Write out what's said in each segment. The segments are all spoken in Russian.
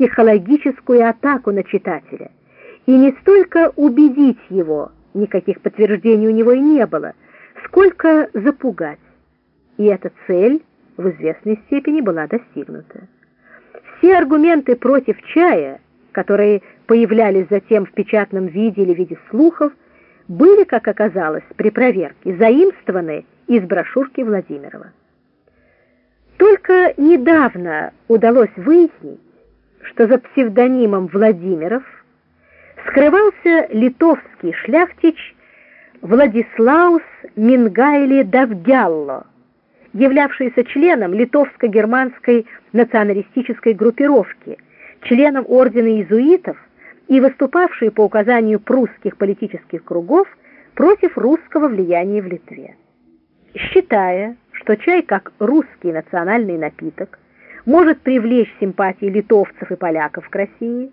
психологическую атаку на читателя и не столько убедить его, никаких подтверждений у него и не было, сколько запугать. И эта цель в известной степени была достигнута. Все аргументы против чая, которые появлялись затем в печатном виде или в виде слухов, были, как оказалось, при проверке заимствованы из брошюрки Владимирова. Только недавно удалось выяснить, что за псевдонимом Владимиров скрывался литовский шляхтич Владислаус Мингайли Давгялло, являвшийся членом литовско-германской националистической группировки, членом ордена иезуитов и выступавший по указанию прусских политических кругов против русского влияния в Литве. Считая, что чай как русский национальный напиток может привлечь симпатии литовцев и поляков к России,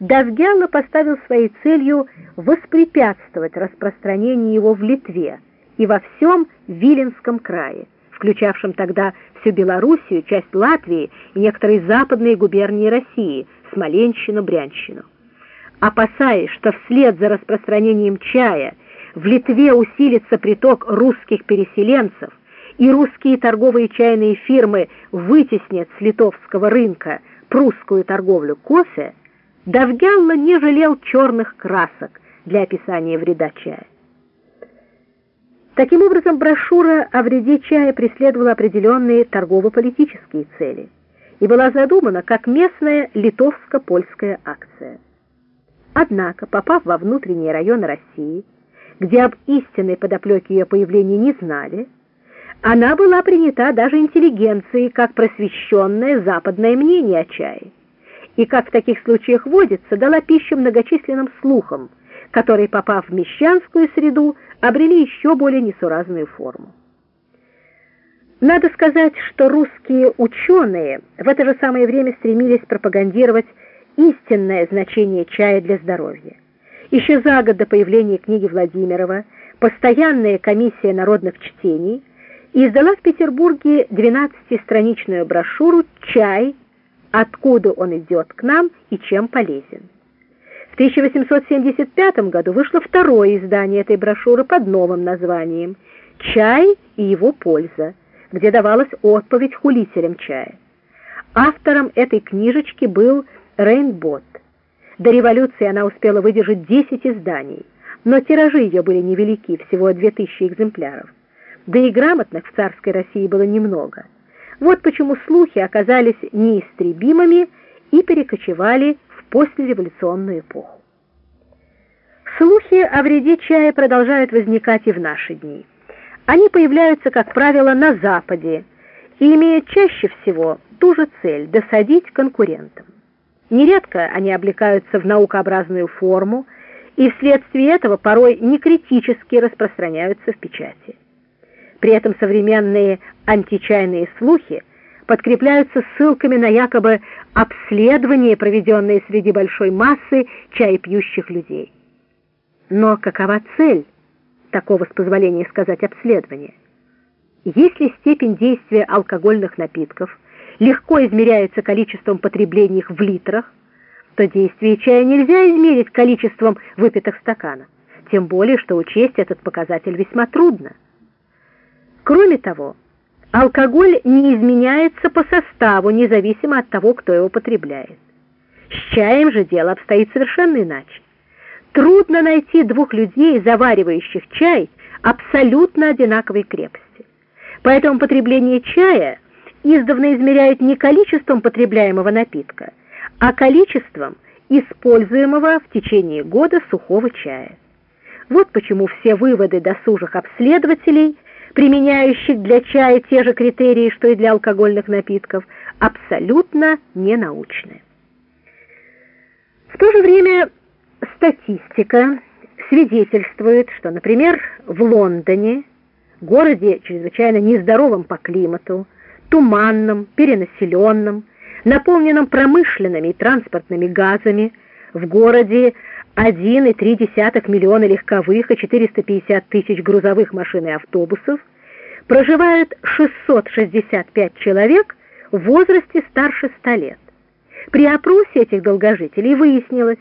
Давгялло поставил своей целью воспрепятствовать распространению его в Литве и во всем Виленском крае, включавшем тогда всю Белоруссию, часть Латвии и некоторые западные губернии России, Смоленщину, Брянщину. Опасаясь, что вслед за распространением чая в Литве усилится приток русских переселенцев, и русские торговые чайные фирмы вытеснят с литовского рынка прусскую торговлю кофе, Давгялла не жалел черных красок для описания вреда чая. Таким образом, брошюра о вреде чая преследовала определенные торгово-политические цели и была задумана как местная литовско-польская акция. Однако, попав во внутренние районы России, где об истинной подоплеке ее появления не знали, она была принята даже интеллигенцией как просвещенное западное мнение о чае, и, как в таких случаях водится, дала пищу многочисленным слухам, которые, попав в мещанскую среду, обрели еще более несуразную форму. Надо сказать, что русские ученые в это же самое время стремились пропагандировать истинное значение чая для здоровья. Еще за год до появления книги Владимирова постоянная комиссия народных чтений издала в Петербурге 12-страничную брошюру «Чай. Откуда он идет к нам и чем полезен». В 1875 году вышло второе издание этой брошюры под новым названием «Чай и его польза», где давалась отповедь хулителям чая. Автором этой книжечки был Рейнбот. До революции она успела выдержать 10 изданий, но тиражи ее были невелики, всего 2000 экземпляров. Да и грамотных в царской России было немного. Вот почему слухи оказались неистребимыми и перекочевали послереволюционную эпоху. Слухи о вреде чая продолжают возникать и в наши дни. Они появляются, как правило, на Западе и имеют чаще всего ту же цель – досадить конкурентам. Нередко они облекаются в наукообразную форму и вследствие этого порой некритически распространяются в печати. При этом современные античайные слухи – подкрепляются ссылками на якобы обследование, проведенное среди большой массы чаепьющих людей. Но какова цель такого, с позволения сказать, обследования? Если степень действия алкогольных напитков легко измеряется количеством потреблений их в литрах, то действие чая нельзя измерить количеством выпитых стаканов, тем более, что учесть этот показатель весьма трудно. Кроме того, Алкоголь не изменяется по составу, независимо от того, кто его потребляет. С чаем же дело обстоит совершенно иначе. Трудно найти двух людей, заваривающих чай абсолютно одинаковой крепости. Поэтому потребление чая издавна измеряют не количеством потребляемого напитка, а количеством используемого в течение года сухого чая. Вот почему все выводы досужих обследователей – применяющих для чая те же критерии, что и для алкогольных напитков, абсолютно ненаучны. В то же время статистика свидетельствует, что, например, в Лондоне, городе чрезвычайно нездоровом по климату, туманном, перенаселенном, наполненном промышленными и транспортными газами, в городе 1,3 миллиона легковых и 450 тысяч грузовых машин и автобусов, проживают 665 человек в возрасте старше 100 лет. При опросе этих долгожителей выяснилось,